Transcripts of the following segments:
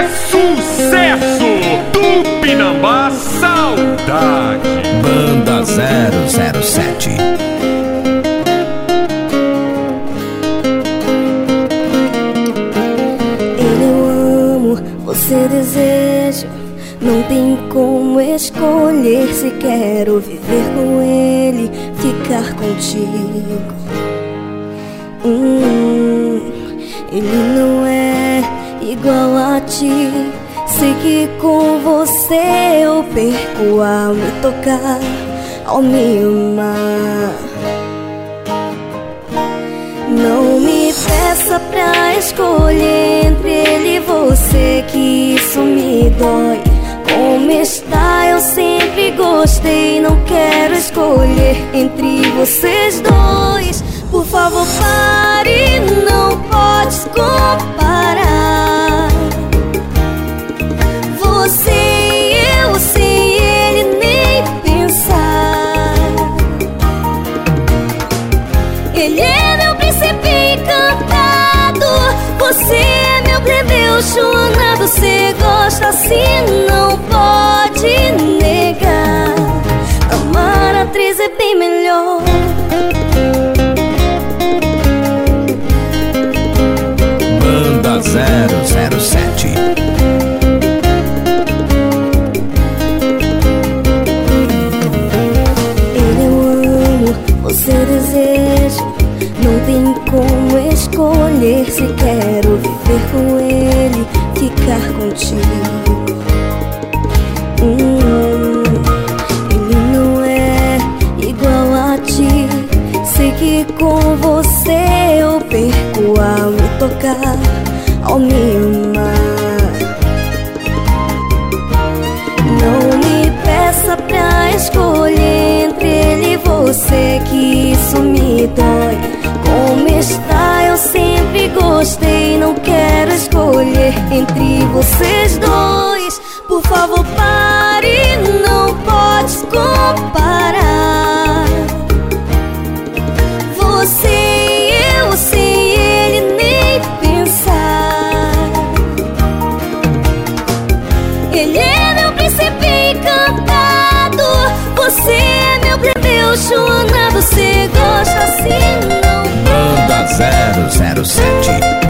é sucesso! Tupinambá Saudade! Banda 007 Ele eu amo, você deseja. Não tem como escolher se quero viver com ele, ficar contigo. Sei que com você eu perco ao me tocar, ao me amar. Não me peça pra escolher entre ele e você, que isso me dói. Como está, eu sempre gostei. Não quero escolher entre vocês dois. Por favor, pare, não pode comparar. Gosta assim, não pode negar. Amar a atriz é bem melhor. Banda 007 Ele eu amo, você deseja. Não tem como escolher se quero viver com ele, ficar contigo. Hum, ele não é igual a ti. Sei que com você eu perco ao me tocar, ao me amar. Não me peça pra escolher entre ele e você, que isso me dói. Como está, eu sempre gostei. Não quero escolher entre vocês dois. Por favor, pare, não pode comparar. Você e eu sem ele nem pensar. Ele é meu príncipe encantado. Você é meu plebeu chonado. Você gosta assim, não Banda 007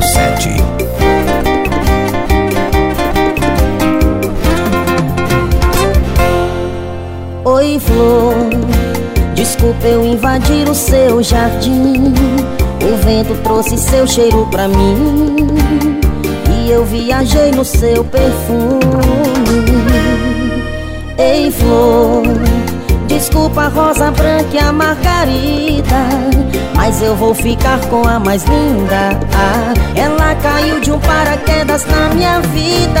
007 Oi, flor. Desculpa eu invadir o seu jardim. O vento trouxe seu cheiro pra mim. E eu viajei no seu perfume. Ei, flor. Desculpa a rosa branca e a margarida. Mas eu vou ficar com a mais linda. Ah, ela caiu de um paraquedas na minha vida.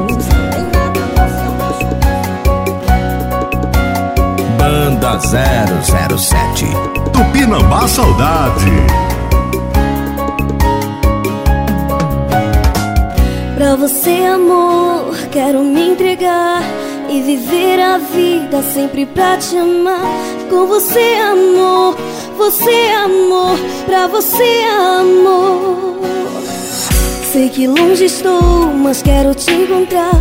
007 Tupinambá Saudade. Pra Pra você, amor, quero me entregar e viver a vida sempre pra te amar. Com você, amor, você, amor, pra você, amor. Sei que longe estou, mas quero te encontrar.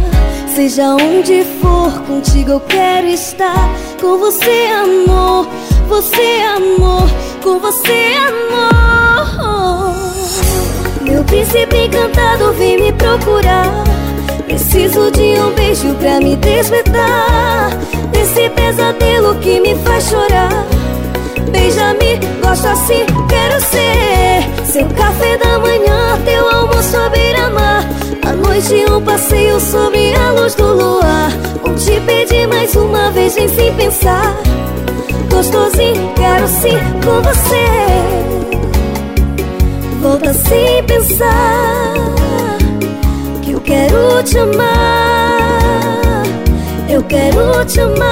Seja onde for, contigo eu quero estar. Com você, amor, você, amor, com você, amor. Meu príncipe encantado vem me procurar. Preciso de um beijo pra me despertar Desse pesadelo que me faz chorar Beija-me, gosto assim, quero ser Seu café da manhã, teu almoço à beira-mar À noite um passeio sobre a luz do luar Vou te pedir mais uma vez, vem sem pensar. Gostosinho, quero sim com você. Volta sem pensar Que eu quero te amar. Eu quero te amar.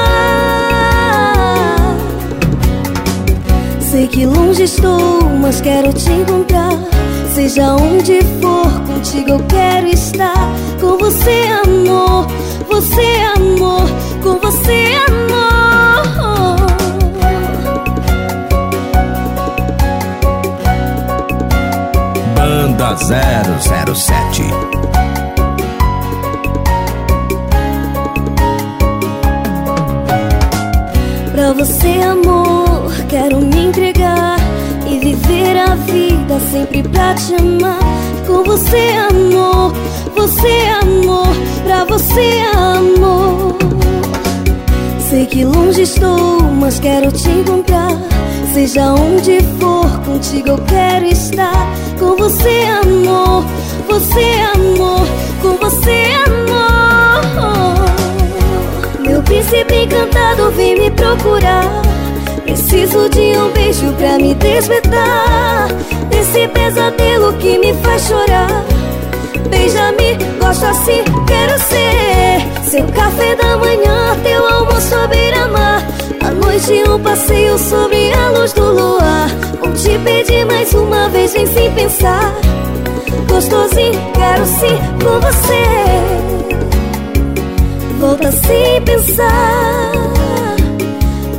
Sei que longe estou, mas quero te encontrar Seja onde for, contigo eu quero estar. Com você, amor, você, amor Com você, amor. Banda 007 Pra você, amor, quero me entregar e viver a vida sempre pra te amar. Com você, amor, você, amor, pra você, amor. Sei que longe estou, mas quero te encontrar. Seja onde for, contigo eu quero estar. Com você, amor, você, amor, com você, amor. Meu príncipe encantado vem me procurar. Preciso de um beijo pra me despertar Desse pesadelo que me faz chorar. Beija-me, gosto assim, quero ser Seu café da manhã, teu almoço à beira-mar. À noite um passeio sobre a luz do luar. Vou te pedir mais uma vez, vem sem pensar. Gostosinho, quero sim com você. Volta sem pensar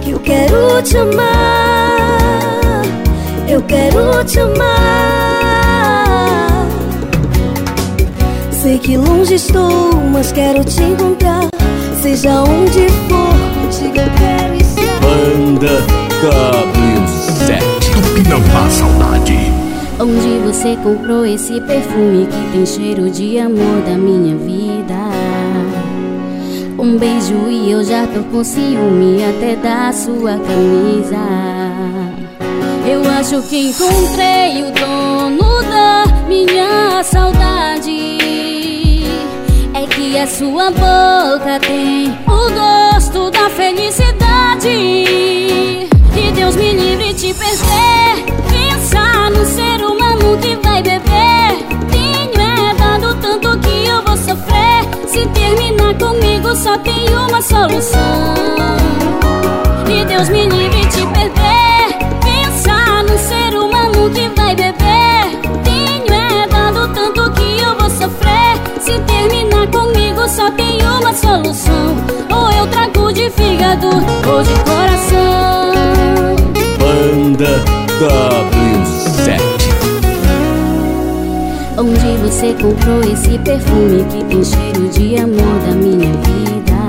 Que eu quero te amar Eu quero te amar Sei que longe estou, mas quero te encontrar Seja onde for, contigo eu quero estar Banda W7 Tupinambá Saudade. Onde você comprou esse perfume que tem cheiro de amor da minha vida? Um beijo e eu já tô com ciúme até da sua camisa. Eu acho que encontrei o dono da minha saudade. É que a sua boca tem o gosto da felicidade. Que Deus me livre de perder. Pensar no ser humano que vai beber. Tenho é dado tanto que eu vou sofrer. Se terminar comigo, só tem uma solução. Que Deus me livre de perder. Só tem uma solução. Ou eu trago de fígado ou de coração. Banda W7 Onde você comprou esse perfume que tem cheiro de amor da minha vida?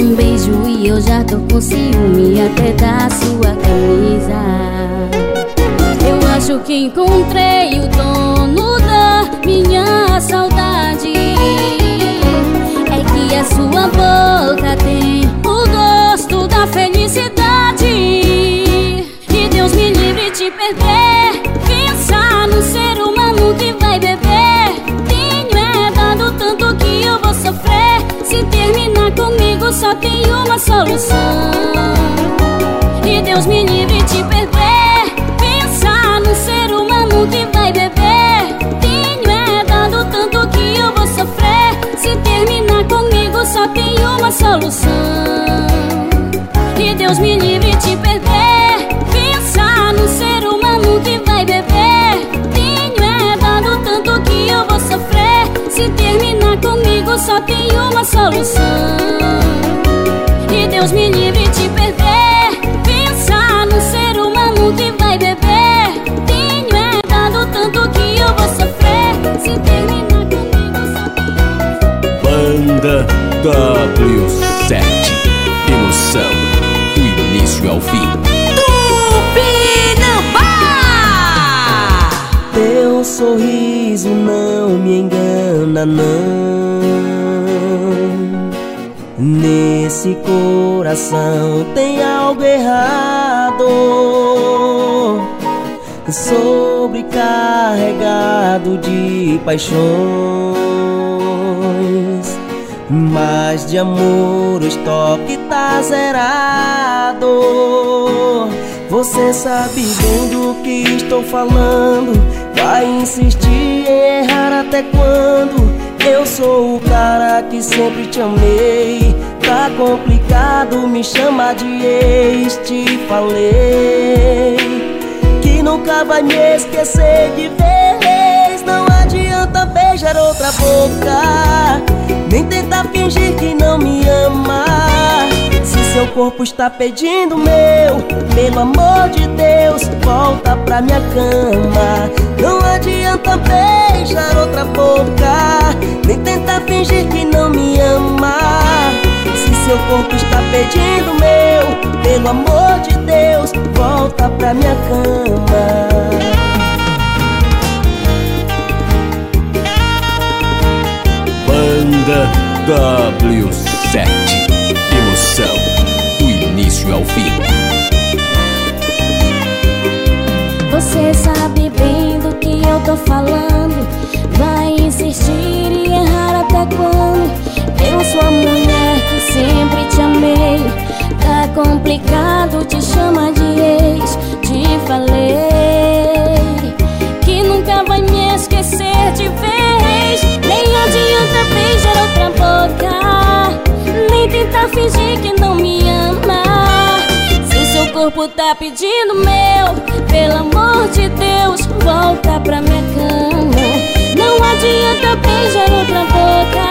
Um beijo e eu já tô com ciúme até da sua camisa. Eu acho que encontrei o dono da minha saudade. Sua boca tem o gosto da felicidade. Que Deus me livre de perder. Pensar no ser humano que vai beber. Tenho é dado tanto que eu vou sofrer. Se terminar comigo, só tem uma solução. Que Deus me livre de perder. Pensar no ser humano que vai beber. Tenho é dado tanto que eu vou sofrer. Se terminar solução. Que Deus me livre de perder. Pensar no ser humano que vai beber. Tenho é dado tanto que eu vou sofrer. comigo só tem uma solução E Deus me livre de W7 Emoção do início ao fim. Teu sorriso não me engana não. Nesse coração tem algo errado. Sobrecarregado de paixões Mas de amor o estoque tá zerado. Você sabe bem do que estou falando. Vai insistir em errar até quando? Eu sou o cara que sempre te amei. Tá complicado me chamar de ex Te falei Que nunca vai me esquecer de vez. Não adianta beijar outra boca Nem tentar fingir que não me ama. Se seu corpo está pedindo meu Pelo amor de Deus, volta pra minha cama. Não adianta beijar outra boca. Nem tentar fingir que não me ama. Se seu corpo está pedindo meu Pelo amor de Deus, volta pra minha cama Banda W7 Emoção do início ao fim. Você sabe bem do que eu tô falando. Vai insistir e errar até quando? Eu sou a mulher que sempre te amei. Tá complicado te chamar de ex Te falei. Que nunca vai me esquecer de vez Nem adianta beijar outra boca Nem tentar fingir que não me ama. Se seu corpo tá pedindo meu Pelo amor de Deus, volta pra minha cama. Não adianta beijar outra boca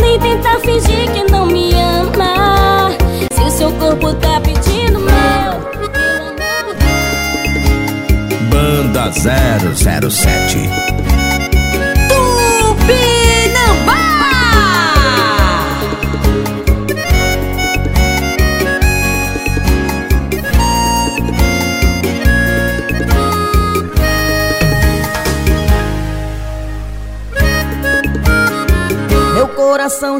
Nem tentar fingir que não me ama. Se seu corpo tá pedindo meu. Banda 007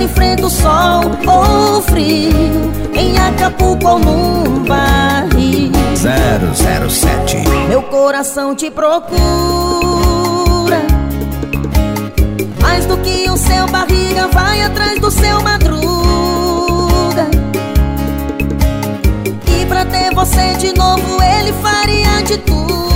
Enfrenta o sol ou frio Em Acapulco ou num barril. 007 meu coração te procura. Mais do que o seu barriga vai atrás do seu madruga. E pra ter você de novo ele faria de tudo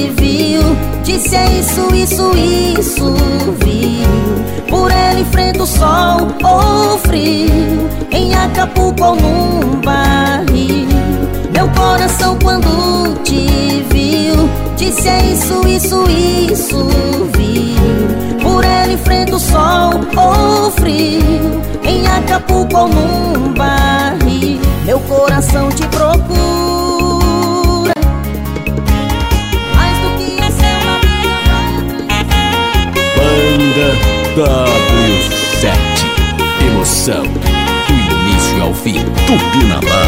Disse é isso, isso, isso, viu? Por ela enfrenta o sol ou frio. Em Acapulco ou num barril. Meu coração quando te viu. Disse é isso, isso, isso, viu? Por ela enfrenta o sol ou frio. Em Acapulco ou num barril. Meu coração te procura W7 Emoção do início ao fim. Tupinambá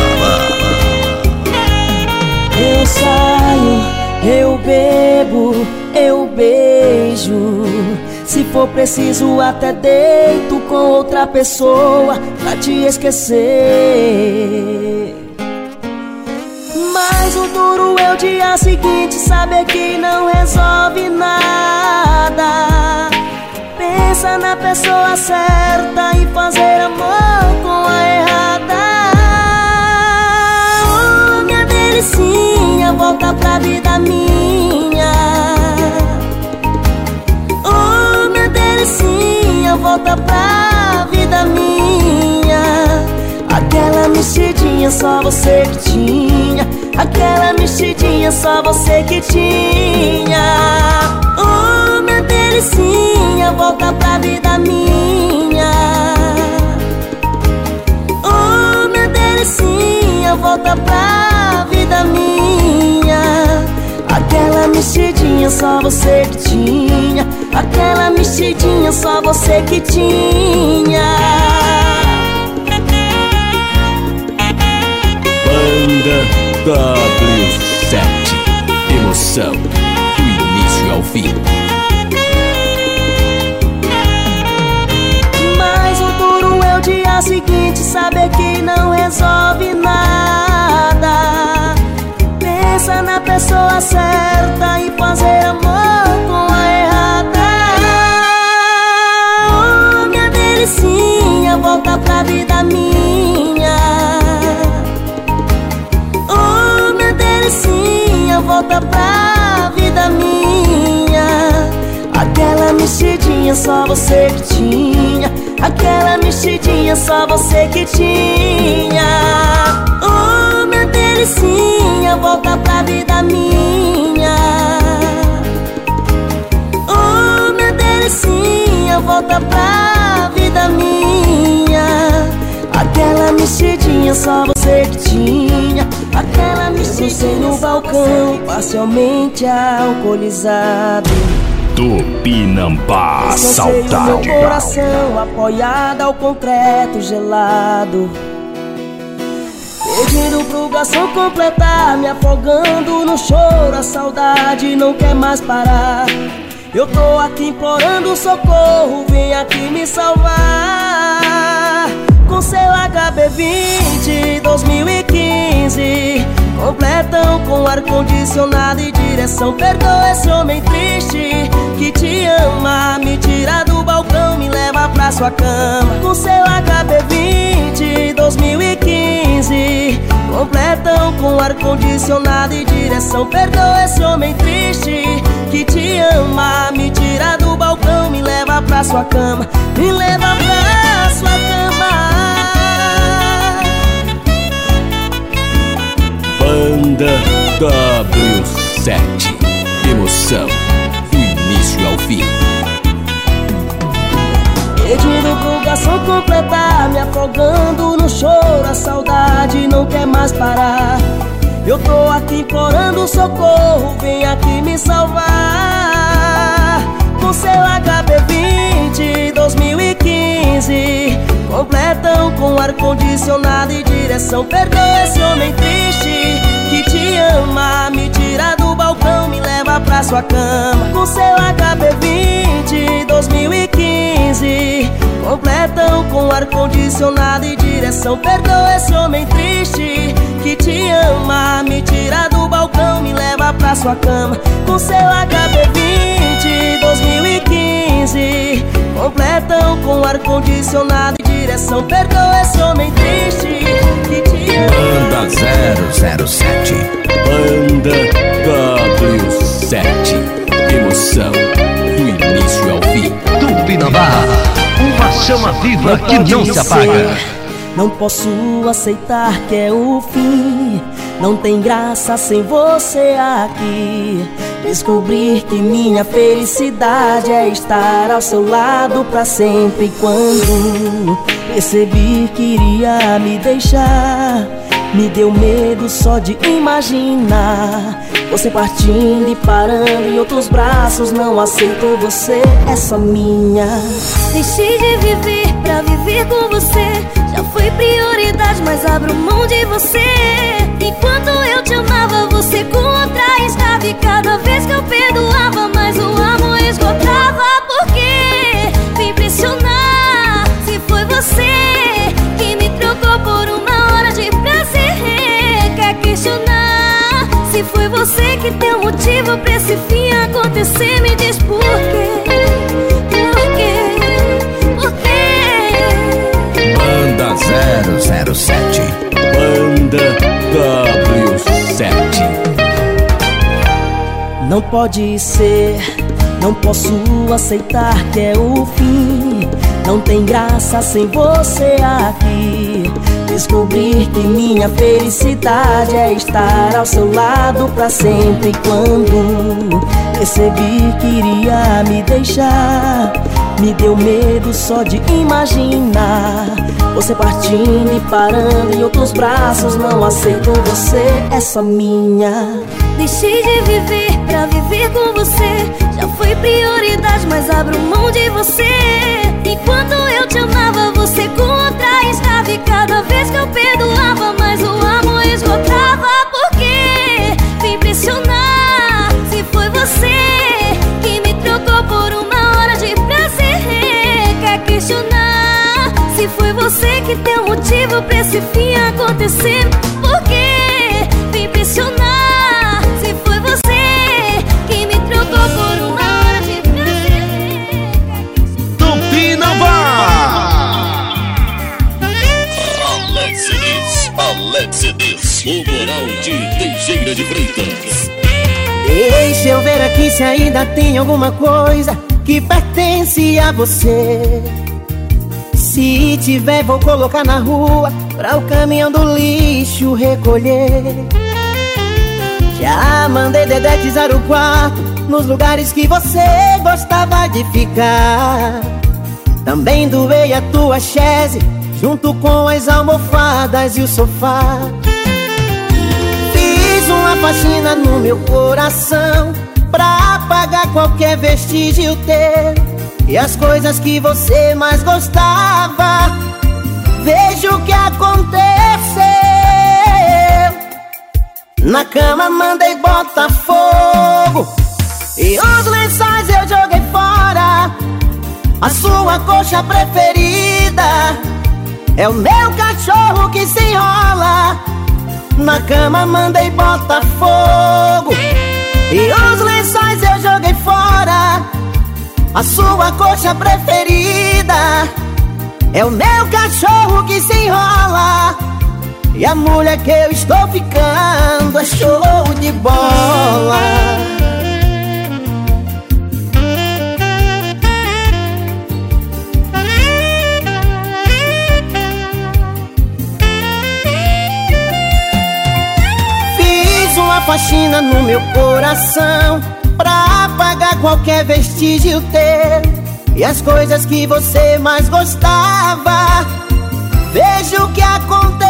Eu saio, eu bebo, eu beijo. Se for preciso até deito com outra pessoa Pra te esquecer. Mas o duro é o dia seguinte Saber que não resolve nada Pensa na pessoa certa e fazer amor com a errada. Oh, minha delicinha, volta pra vida minha. Oh, minha delicinha, volta pra vida minha. Aquela mexidinha só você que tinha. Aquela mexidinha só você que tinha delicinha, volta pra vida minha. Oh, minha delicinha, volta pra vida minha. Aquela mexidinha só você que tinha. Aquela mexidinha só você que tinha. Banda W7 Emoção do início ao fim pessoa certa E fazer amor com a errada. Oh, minha delicinha Volta pra vida minha. Delicinha volta pra vida minha. Aquela mexidinha só você que tinha. Aquela mexidinha só você que tinha. Oh, minha delicinha, volta pra vida minha volta pra vida minha. Aquela mexidinha só você que tinha. Aquela mexidinha no balcão Parcialmente alcoolizado. Tupinambá, saudade meu coração apoiado ao concreto gelado. Pedindo pro garçom completar Me afogando no choro A saudade não quer mais parar Eu tô aqui implorando socorro Vem aqui me salvar. Com seu HB20 2015 Completão com ar-condicionado e direção. Perdoa esse homem triste que te ama Me tira do balcão, me leva pra sua cama. Com seu HB20 2015 Completão com ar-condicionado e direção. Perdoa esse homem triste que te ama Me tira do balcão, me leva pra sua cama Me leva pra sua cama. Banda W7 Emoção do início ao fim. Pedindo pro garçom completar Me afogando no choro A saudade não quer mais parar Eu tô aqui implorando socorro Vem aqui me salvar. Com seu HB20 2015 Completão com ar-condicionado e direção. Perdoa esse homem triste que te ama Me tira do balcão, me leva pra sua cama. Com seu HB20 2015 Completão com ar-condicionado e direção. Perdoa esse homem triste que te ama Me tira do balcão, me leva pra sua cama. Com seu HB20 2015 Completam com ar-condicionado e direção. Perdoa esse homem triste que te ama. Banda 007 Banda W7 Emoção do início ao fim. Tupinambá Uma chama viva que não se apaga. Não posso aceitar que é o fim. Não tem graça sem você aqui. Descobrir que minha felicidade é estar ao seu lado pra sempre. Quando percebi que iria me deixar, me deu medo só de imaginar. Você partindo e parando em outros braços. Não aceito você, é só minha. Deixei de viver pra viver com você. Já foi prioridade, mas abro mão de você. Enquanto eu te amava, você com outra estava. E cada vez que eu perdoava, mais o amor esgotava. Não pode ser, não posso aceitar que é o fim. Não tem graça sem você aqui. Descobrir que minha felicidade é estar ao seu lado pra sempre. Quando percebi que iria me deixar, me deu medo só de imaginar. Você partindo e parando em outros braços. Não aceito você, é só minha. Deixei de viver pra viver com você. Já foi prioridade, mas abro mão de você. Enquanto eu te amava, você com outra estava. E cada vez que eu perdoava, mais o amor esgotava. Porque me impressionar se foi você que me trocou por uma hora de prazer. Quer questionar se foi você que deu motivo pra esse fim acontecer? Porque me impressionar Diniz, o moral de Teixeira de Freitas. Deixa eu ver aqui se ainda tem alguma coisa que pertence a você. Se tiver, vou colocar na rua pra o caminhão do lixo recolher. Já mandei dedetizar o quarto nos lugares que você gostava de ficar. Também doei a tua chaise junto com as almofadas e o sofá. Uma faxina no meu coração Pra apagar qualquer vestígio teu. E as coisas que você mais gostava Veja o que aconteceu. Na cama mandei botar fogo E os lençóis eu joguei fora. A sua coxa preferida É o meu cachorro que se enrola na cama mandei botar fogo E os lençóis eu joguei fora. A sua coxa preferida É o meu cachorro que se enrola. E a mulher que eu estou ficando é show de bola faxina no meu coração Pra apagar qualquer vestígio teu E as coisas que você mais gostava. Veja o que aconteceu.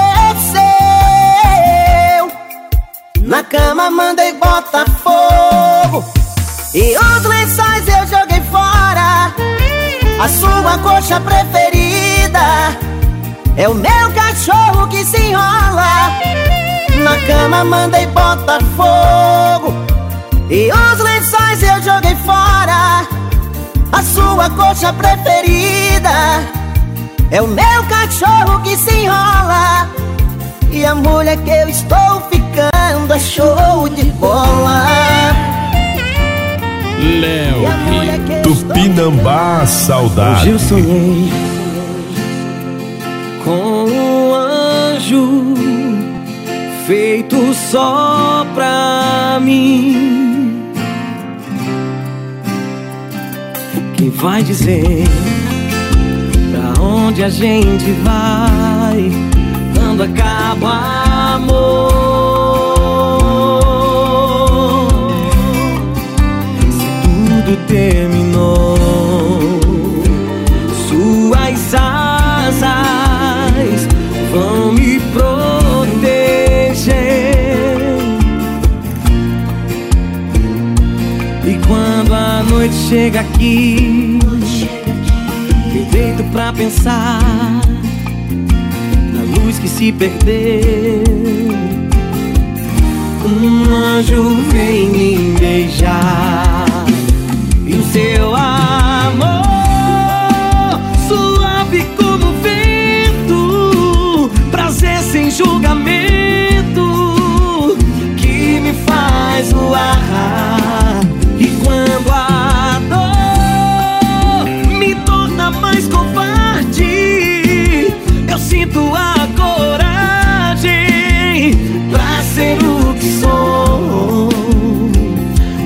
Na cama mandei botar fogo E os lençóis eu joguei fora. A sua coxa preferida É o meu cachorro que se enrola na cama mandei botar fogo. E os lençóis eu joguei fora. A sua coxa preferida É o meu cachorro que se enrola. E a mulher que eu estou ficando é show de bola. E eu estou Tupinambá, Hoje saudade. eu sonhei com um anjo feito só pra mim. Quem vai dizer pra onde a gente vai quando acaba o amor. Se tudo terminou, noite chega aqui, me deito pra pensar na luz que se perdeu. Um anjo vem me beijar e o seu amor suave como vento, prazer sem julgamento que me faz voar. Pra ser o que sou,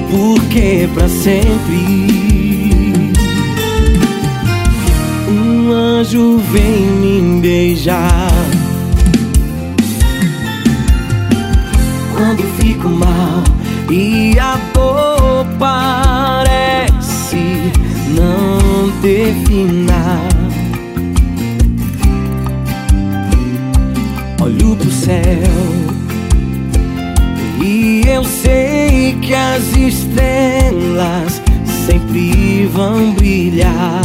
porque pra sempre um anjo vem me beijar. Quando fico mal e a dor parece não ter final. Olho pro céu que as estrelas sempre vão brilhar.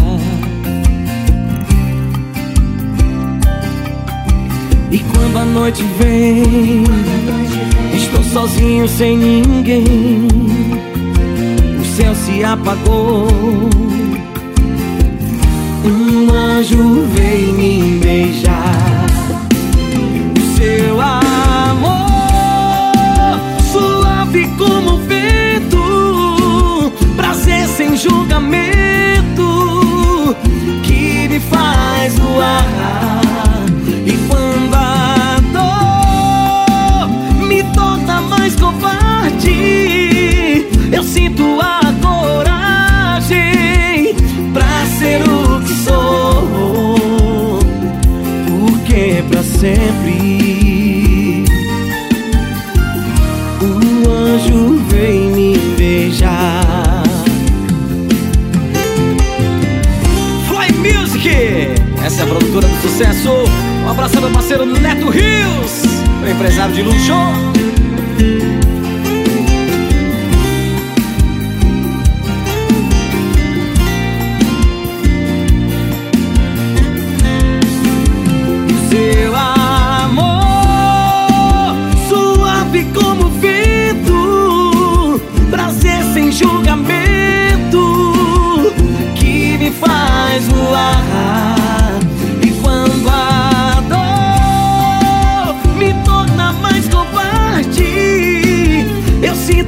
E quando a noite vem, estou sozinho sem ninguém. O céu se apagou. Um anjo veio me beijar. Sinto a a produtora do sucesso. Um abraço meu parceiro Neto Rios, o empresário de luxo. Seu amor, suave como vento, prazer sem julgamento, que me faz voar.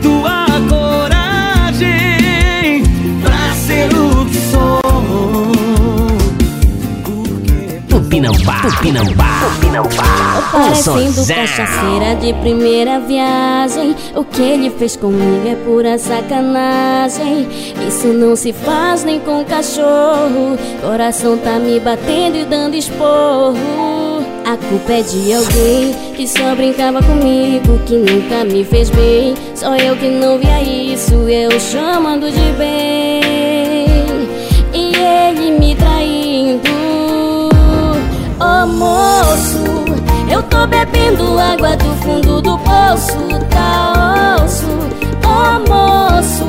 Eu sinto a coragem pra ser o que sou. Tupinambá, Tupinambá, Tupinambá. Parecendo cachaceira de primeira viagem. O que ele fez comigo é pura sacanagem. Isso não se faz nem com cachorro. Coração tá me batendo e dando esporro A culpa é de alguém que só brincava comigo Que nunca me fez bem Só eu que não via isso Eu chamando de bem E ele me traindo Ô moço, eu tô bebendo água do fundo do poço, tá osso. Ô moço,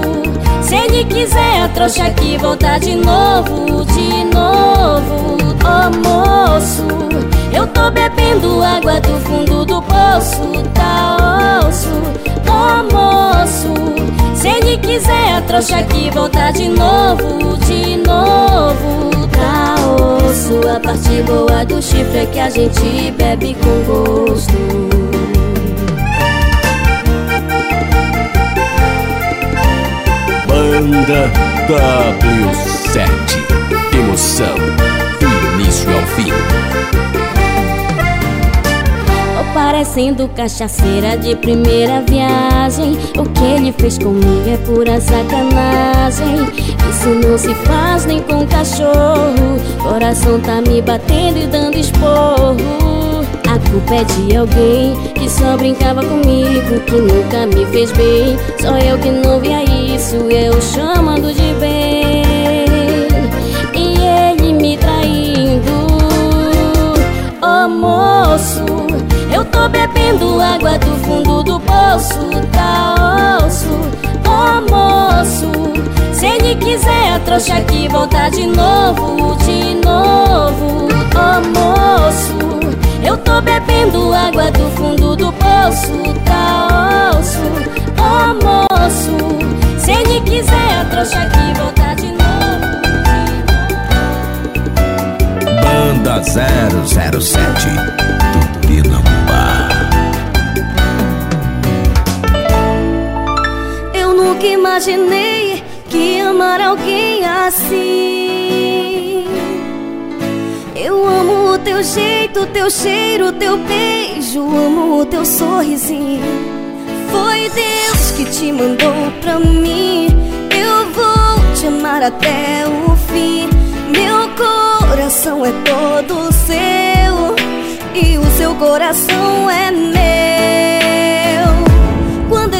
se ele quiser a trouxa aqui voltar de novo, de novo. Ô moço, tô bebendo água do fundo do poço, tá osso. Ô moço, se ele quiser a trouxa aqui voltar de novo, de novo. Tá osso, a parte boa do chifre é que a gente bebe com gosto. Banda W7. Emoção do início ao fim. Parecendo cachaceira de primeira viagem. O que ele fez comigo é pura sacanagem. Isso não se faz nem com cachorro. Coração tá me batendo e dando esporro. A culpa é de alguém que só brincava comigo Que nunca me fez bem. Só eu que não via isso, eu chamando de tô bebendo água do fundo do poço Tá osso, moço. Se ele quiser a trouxa aqui voltar de novo, de novo. Oh moço Eu tô bebendo água do fundo do poço Tá osso, oh moço Se ele quiser a trouxa aqui voltar de novo. Banda 007 nunca imaginei que amar alguém assim. Eu amo o teu jeito, teu cheiro, teu beijo, amo o teu sorrisinho. Foi Deus que te mandou pra mim. Eu vou te amar até o fim. Meu coração é todo seu e o seu coração é meu.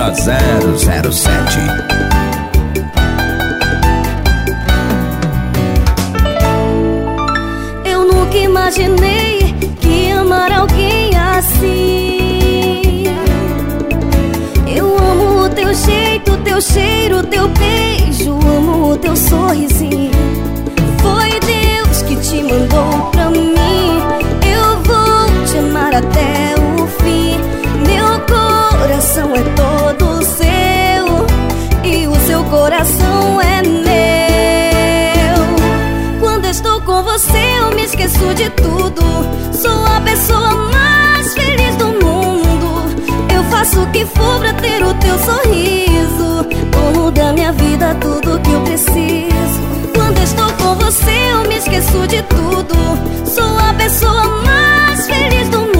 Banda 007 Eu nunca imaginei que amar alguém assim. Eu amo o teu jeito, teu cheiro, teu beijo Amo o teu sorrisinho. Foi Deus que te mandou pra mim coração é todo seu E o seu coração é meu. Quando estou com você eu me esqueço de tudo. Sou a pessoa mais feliz do mundo. Eu faço o que for pra ter o teu sorriso. Dono da minha vida, tudo que eu preciso. Quando estou com você eu me esqueço de tudo. Sou a pessoa mais feliz do mundo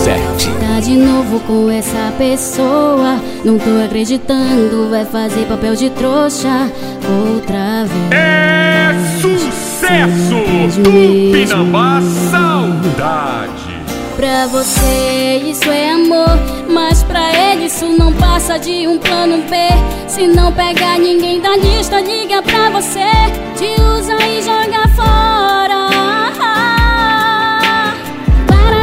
de novo com essa pessoa Não tô acreditando Vai fazer papel de trouxa Outra vez É sucesso! Tupinambá Saudade! Pra você isso é amor Mas pra ele isso não passa de um plano B Se não pegar ninguém da lista Liga pra você Te usa e joga fora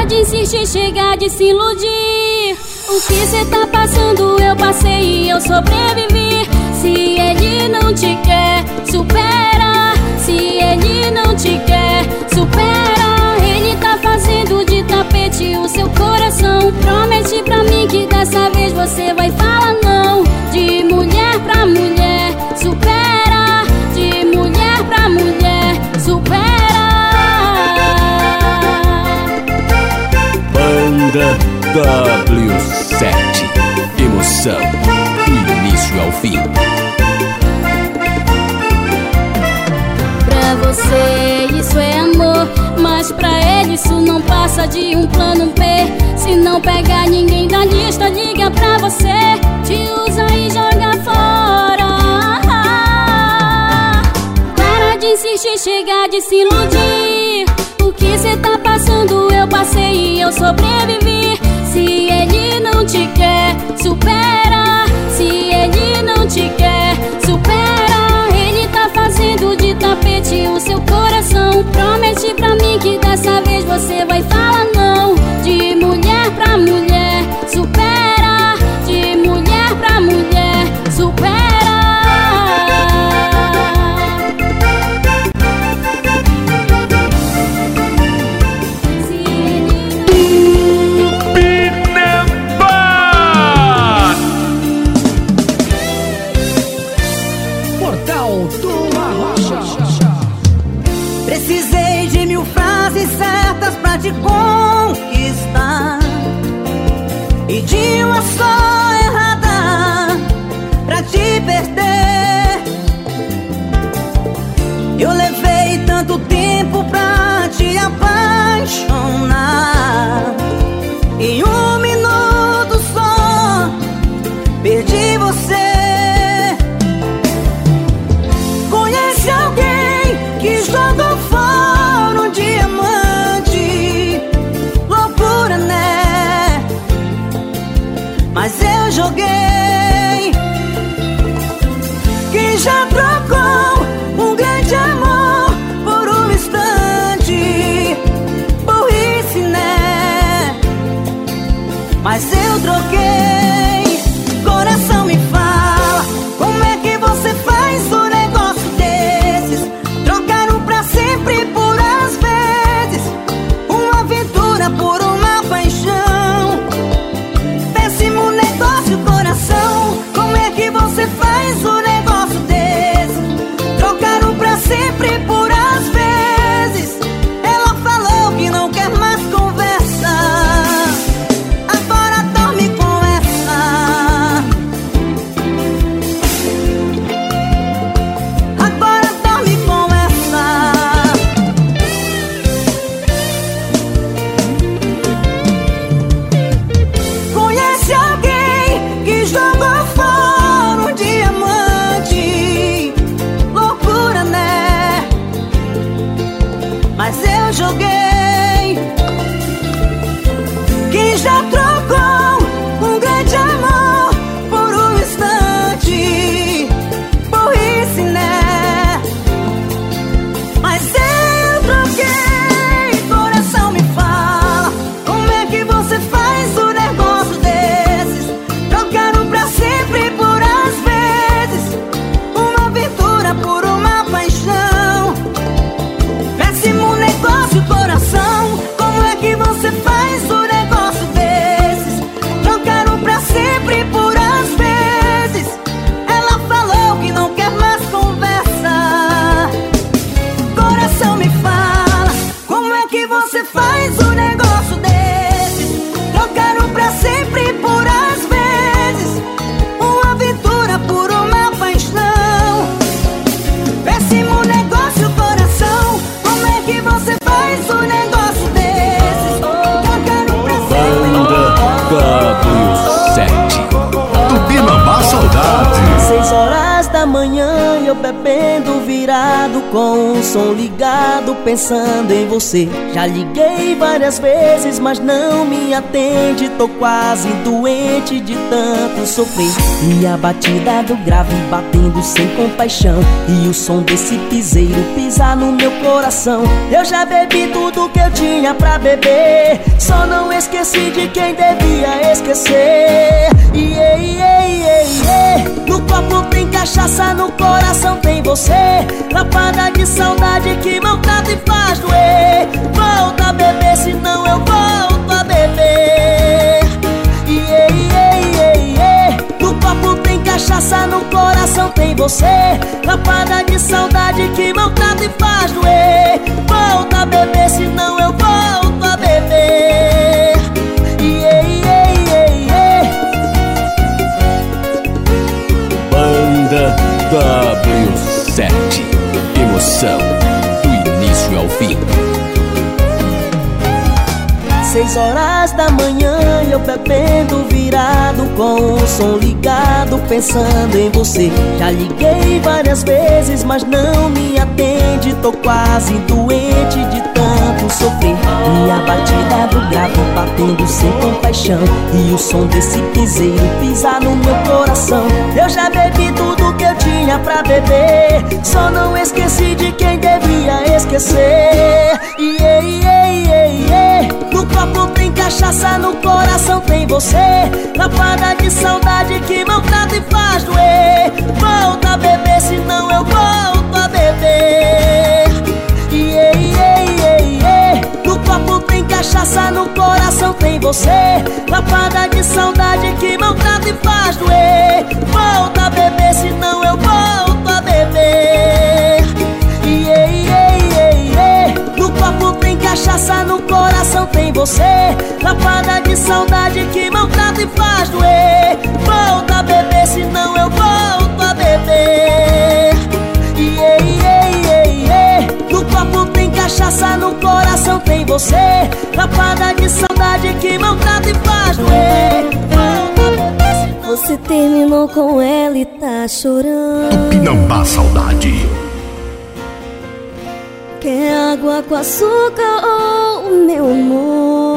de insistir, chega de se iludir? O que cê tá passando eu passei e eu sobrevivi. Se ele não te quer, supera. Se ele não te quer, supera. Ele tá fazendo de tapete o seu coração. Promete pra mim que dessa vez você vai falar não sete. Emoção do início ao fim. Pra você isso é amor, mas pra ele isso não passa de um plano B. Se não pegar ninguém da lista, liga pra você, te usa e joga fora. Para de insistir, chega de se iludir. O que cê tá passando, eu passei e eu sobrevivi. Se te quer, supera. Se ele não te quer, supera. Ele tá fazendo de tapete o seu coração. Promete pra mim que dessa vez você vai falar não. De mulher pra mulher. Pensando em você. Já liguei várias vezes mas não me atende. Tô quase doente de tanto sofrer. E a batida do grave batendo sem compaixão. E o som desse piseiro pisar no meu coração. Eu já bebi tudo que eu tinha pra beber. Só não esqueci de quem devia esquecer. Iê, iê, cachaça, no coração tem você. Lapada de saudade que maltrata e faz doer. Volta a beber, senão eu volto a beber. Iê, iê, iê, iê. No copo tem cachaça, no coração tem você. Lapada de saudade que maltrata e faz doer. Volta a beber, senão eu Seis horas da manhã eu bebendo virado com o som ligado pensando em você. Já liguei várias vezes mas não me atende Tô quase doente de tanto sofrer. E a batida do gravo batendo sem compaixão E o som desse piseiro pisar no meu coração. Eu já bebi tudo que eu tinha pra beber Só não esqueci de quem devia esquecer. Iê, iê, cachaça, no coração tem você. Lapada de saudade que maltrata e faz doer. Volta a beber, senão eu volto a beber. Iê, iê, iê, iê. No copo tem cachaça, no coração tem você. Lapada de saudade que maltrata e faz doer. Volta a beber, senão eu volto a beber cachaça, no coração tem você. Lapada de saudade que maltrata e faz doer. Volta a beber, senão eu volto a beber. Yeah, yeah, yeah, yeah. No copo tem cachaça, no coração tem você. Lapada de saudade que maltrata e faz doer. Você terminou com ela e tá chorando. Tupinambá Saudade. Quer água com açúcar ou meu amor?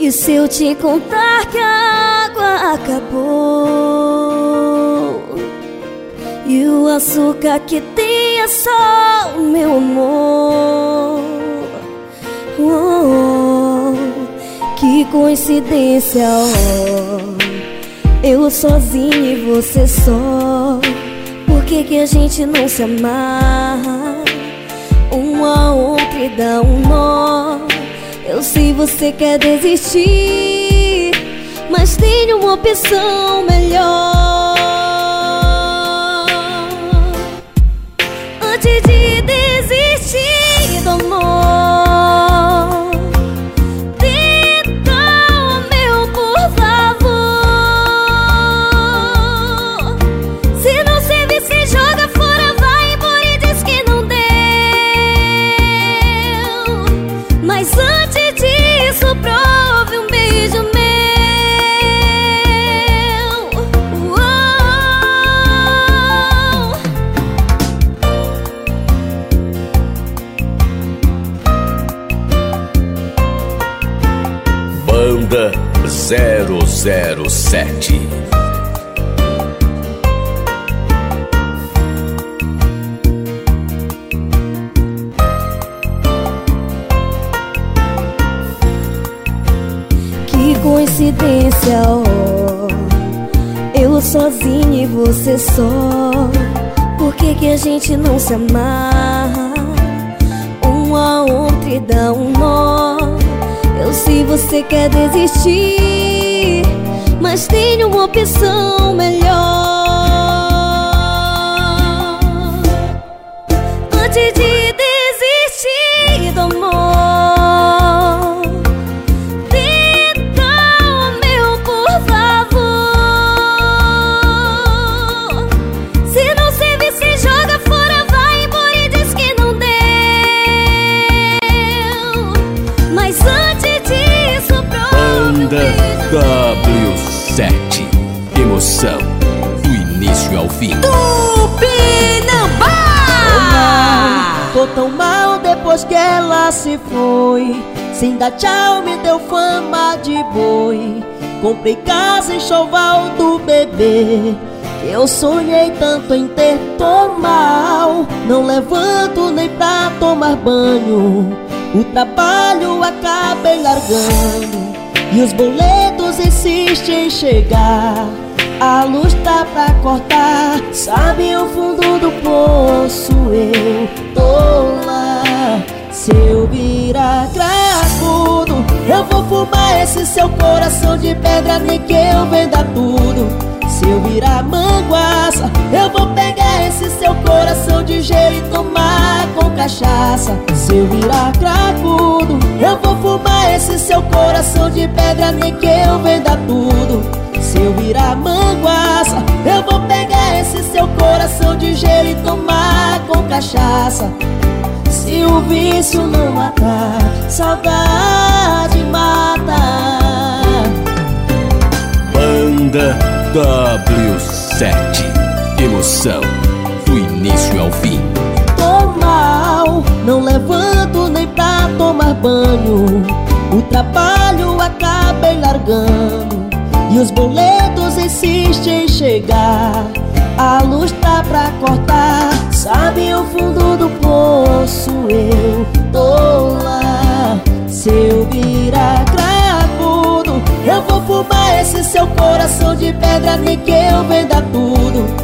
E se eu te contar que a água acabou? E o açúcar que tem é só o meu amor? Oh, que coincidência, oh. Eu sozinho e você só que, que a gente não se amarra? Um a outro e dá um nó Eu sei você quer desistir Mas tem uma opção melhor 007. Que coincidência, oh Eu sozinho e você só Por que, que a gente não se amarra? Um a outro e dá um nó Eu sei você quer desistir Mas tem uma opção melhor Emoção do início ao fim. Tô tão mal depois que ela se foi. Sem dar tchau me deu fama de boi. Comprei casa em choval do bebê. Eu sonhei tanto em ter, mal. Não levanto nem pra tomar banho. O trabalho acabei largando. E os boletos insistem em chegar a luz tá pra cortar, sabe o fundo do poço eu tô lá. Se eu virar cracudo, eu vou fumar esse seu coração de pedra, nem que eu venda tudo. Se eu virar manguaça, eu vou pegar esse seu coração de gelo e tomar com cachaça. Se eu virar cracudo, eu vou fumar esse seu coração de pedra, nem que eu venda tudo. Se eu virar manguaça, eu vou pegar esse seu coração de gelo e tomar com cachaça. Se o vício não matar, saudade mata. Banda W7. Emoção do início ao fim. Tô mal, não levanto nem pra tomar banho. O trabalho acabei largando. E os boletos insistem em chegar. A luz tá pra cortar. Sabe o fundo do poço? Eu tô lá. Se eu virar cracudo Eu vou fumar esse seu coração de pedra Nem que eu venda tudo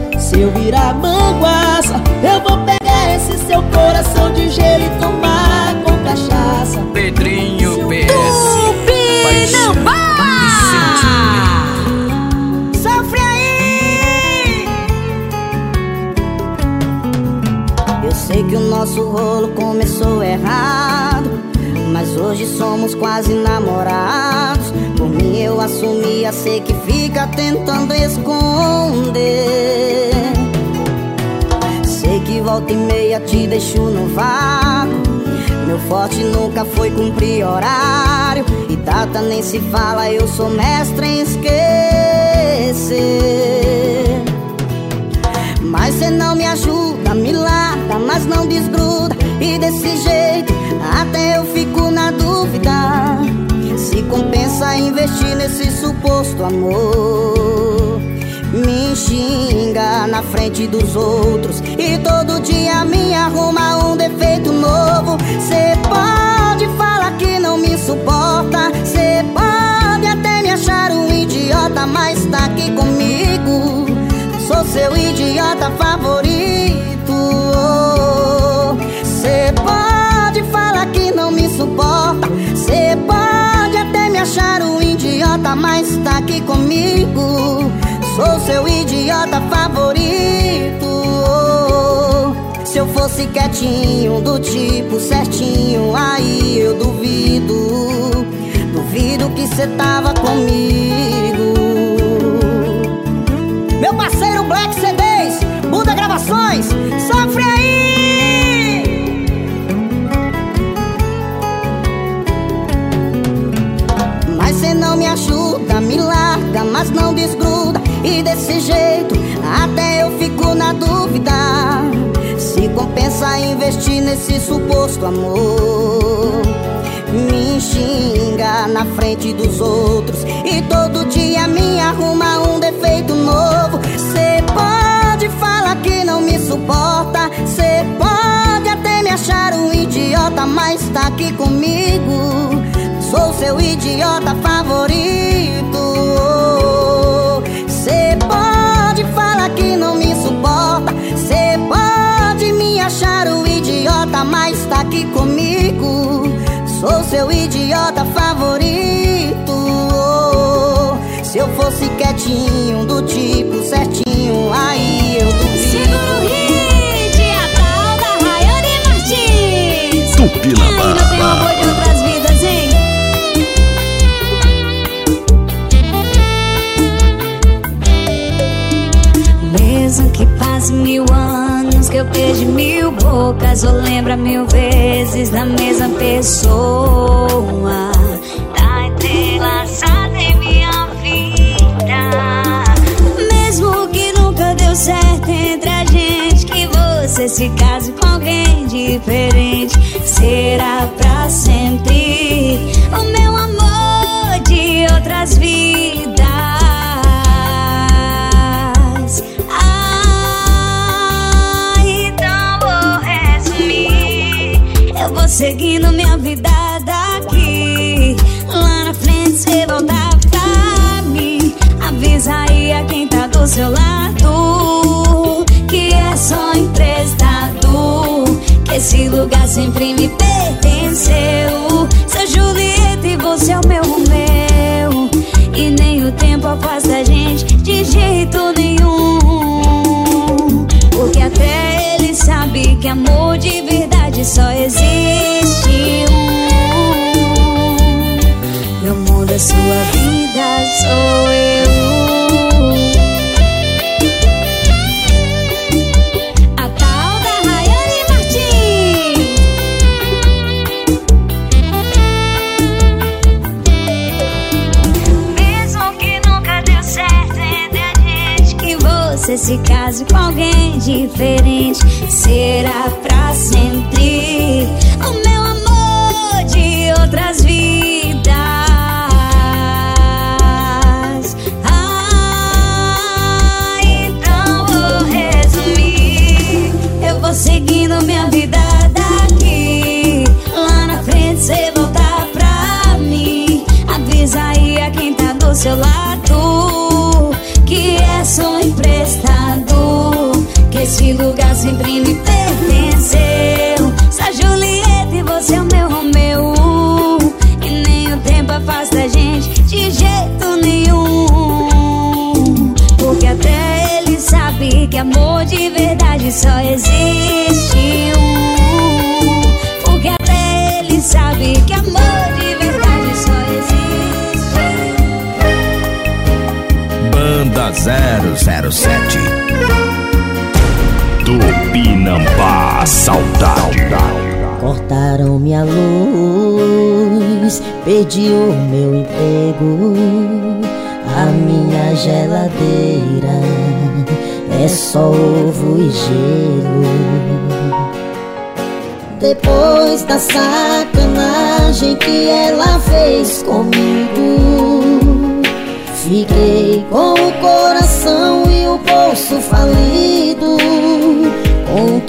Se eu virar manguaça Eu vou pegar esse seu coração de gelo E tomar com cachaça. Pedrinho PS Tupinambá Sofre aí! Eu sei que o nosso rolo começou errado Mas hoje somos quase namorados. Por mim eu assumia, sei que fica tentando esconder volta e meia te deixo no vácuo. Meu forte nunca foi cumprir horário. E data nem se fala, eu sou mestre em esquecer. Mas cê não me ajuda, me larga, mas não desgruda. E desse jeito até eu fico na dúvida. Se compensa investir nesse suposto amor me xinga na frente dos outros E todo dia me arruma um defeito novo. Cê pode falar que não me suporta Cê pode até me achar um idiota Mas tá aqui comigo. Sou seu idiota favorito. Cê pode falar que não me suporta Cê pode até me achar um idiota Mas tá aqui comigo Sou seu idiota favorito. Se eu fosse quietinho, do tipo certinho Aí eu duvido. Duvido que cê tava comigo. Meu parceiro Black CDs Buda Gravações Sofre aí! Mas cê não me ajuda, me larga, mas não desgruda desse jeito até eu fico na dúvida Se compensa investir nesse suposto amor. Me xinga na frente dos outros E todo dia me arruma um defeito novo. Cê pode falar que não me suporta Cê pode até me achar um idiota Mas tá aqui comigo. Sou seu idiota favorito Mas tá aqui comigo Sou seu idiota favorito Se eu fosse quietinho, do tipo certinho Aí eu duvido Segura o hit, a tal da Rayane Martins Tupinambá. Ainda tem amor de outras vidas, hein? Mesmo que passe mil anos Que eu perdi mil bocas Ou lembra mil vezes da mesma pessoa. Tá entrelaçada em minha vida. Mesmo que nunca deu certo entre a gente Que você se case com alguém diferente Será pra sempre. O meu amor de outras vidas seguindo minha vida daqui. Lá na frente cê voltar pra mim. Avisa aí a quem tá do seu lado Que é só emprestado Que esse lugar sempre me pertenceu. Sou Julieta e você é o meu Romeu E nem o tempo afasta a gente de jeito nenhum. Porque até ele sabe que amor de verdade só existe sua vida, sou eu. A tal da Rayane Martins. Mesmo que nunca deu certo entre a gente Que você se case com alguém diferente. Será pra sempre Esse lugar sempre me pertenceu. Só Julieta e você é o meu Romeu. E nem o tempo afasta a gente de jeito nenhum. Porque até ele sabe que amor de verdade só existe um. Porque até ele sabe que amor de verdade só existe Banda 007 Tupinambá Saudade. Cortaram minha luz, perdi o meu emprego, a minha geladeira é só ovo e gelo. Depois da sacanagem que ela fez comigo, fiquei com o coração e o bolso falido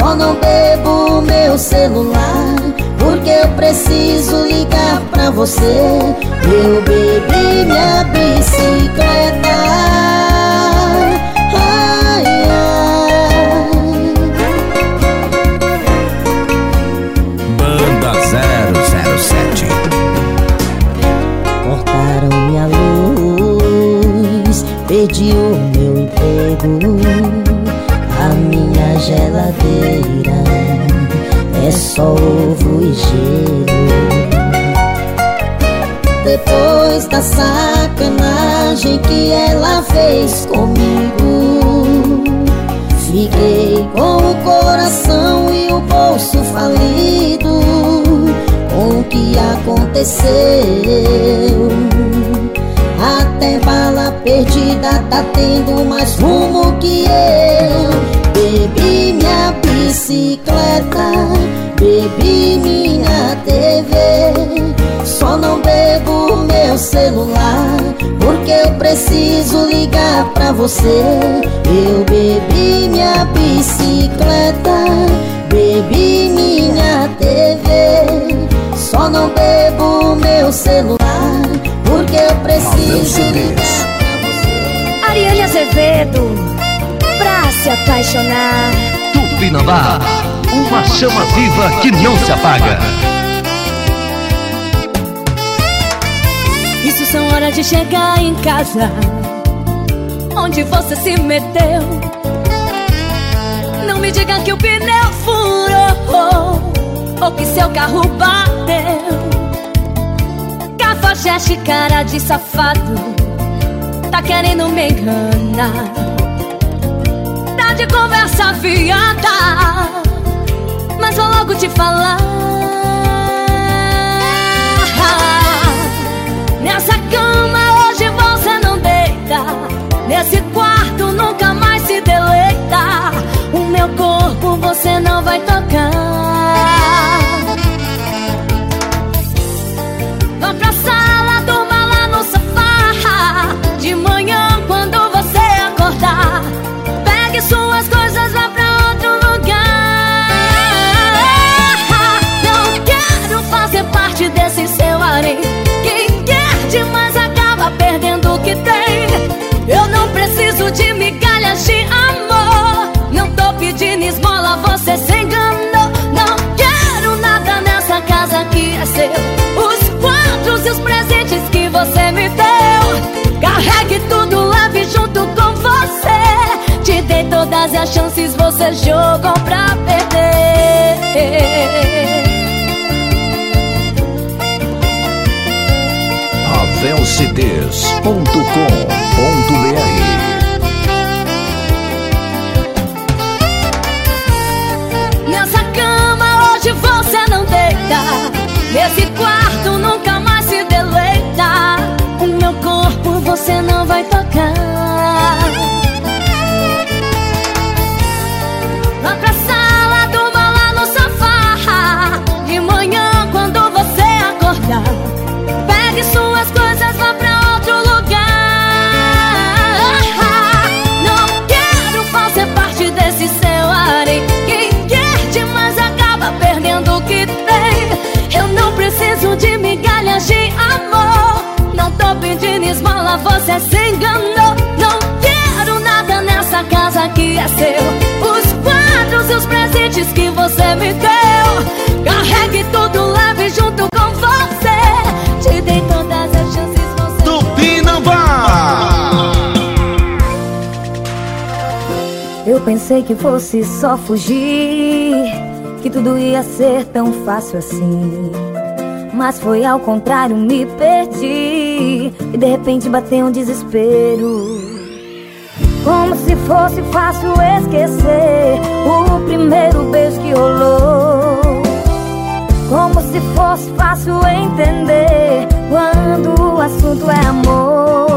Só não bebo meu celular Porque eu preciso ligar pra você. Eu bebi minha bicicleta. Ai, ai. Banda 007 Cortaram minha luz Perdi o meu emprego geladeira É só ovo e gelo. Depois da sacanagem que ela fez comigo Fiquei com o coração e o bolso falido. Com o que aconteceu? Até bala perdida tá tendo mais rumo que eu bicicleta, bebi minha TV Só não bebo meu celular Porque eu preciso ligar pra você. Eu bebi minha bicicleta Bebi minha TV Só não bebo meu celular Porque eu preciso ligar pra você. Ariane Azevedo, pra se apaixonar. Uma chama viva que não se apaga. Isso são horas de chegar em casa. Onde você se meteu? Não me diga que o pneu furou ou que seu carro bateu. Cafajeste, cara de safado, tá querendo me enganar. De conversa fiada, mas vou logo te falar. Nessa cama hoje você não deita Nesse quarto nunca mais se deleita O meu corpo você não vai tocar Vá pra sala, durma lá no sofá De manhã seu Os quadros e os presentes que você me deu. Carregue tudo, leve junto com você. Te dei todas as chances, você jogou pra perder. Ravelcds.com.br Nessa cama hoje você não deita Nesse quarto nunca mais se deleita. O meu corpo você não vai tocar você me deu. Carregue tudo, leve junto com você. Te dei todas as chances, você Tupinambá Eu pensei que fosse só fugir Que tudo ia ser tão fácil assim. Mas foi ao contrário, me perdi. E de repente bateu um desespero. Como se fosse fácil esquecer O primeiro beijo que rolou. Como se fosse fácil entender Quando o assunto é amor.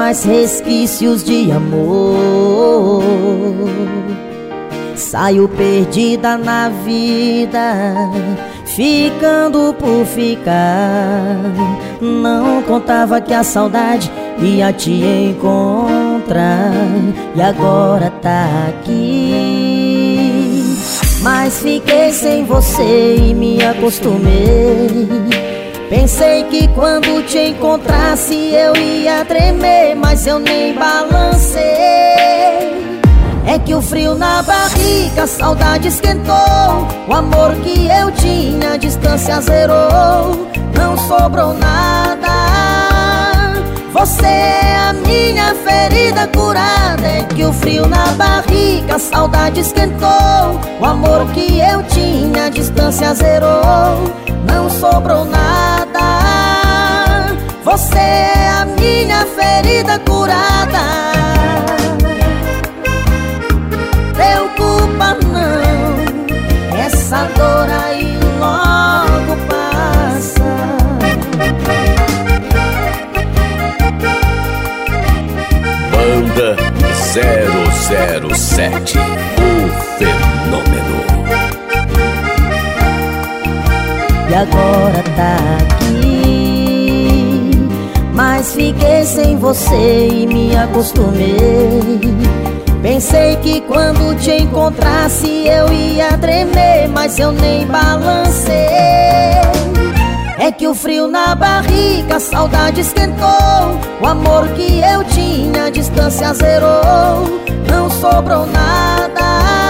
Mais resquícios de amor. Saio perdida na vida Ficando por ficar. Não contava que a saudade ia te encontrar E agora tá aqui. Mas fiquei sem você e me acostumei. Pensei quando te encontrasse eu ia tremer Mas eu nem balancei. É que o frio na barriga, a saudade esquentou. O amor que eu tinha, a distância zerou. Não sobrou nada. Você é a minha ferida curada. É que o frio na barriga, a saudade esquentou. O amor que eu tinha, a distância zerou. Não sobrou nada Você é a minha ferida curada. Preocupa não. Essa dor aí logo passa. Banda 007 O Fenômeno. E agora tá aqui Mas fiquei sem você e me acostumei Pensei que quando te encontrasse eu ia tremer, mas eu nem balancei. É que o frio na barriga, a saudade esquentou. O amor que eu tinha, a distância zerou. Não sobrou nada.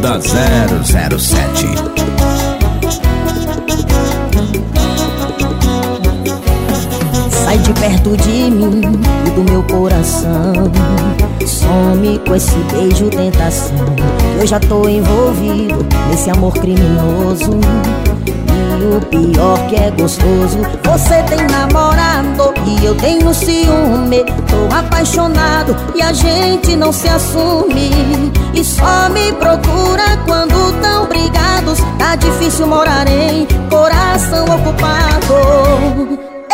Banda 007 Sai de perto de mim e do meu coração. Some com esse beijo tentação. Eu já tô envolvido nesse amor criminoso o pior que é gostoso Você tem namorado. E eu tenho ciúme Tô apaixonado. E a gente não se assume. E só me procura quando tão brigados. Tá difícil morar em coração ocupado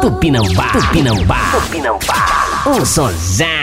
Tupinambá, Tupinambá, Tupinambá. Um sonzão.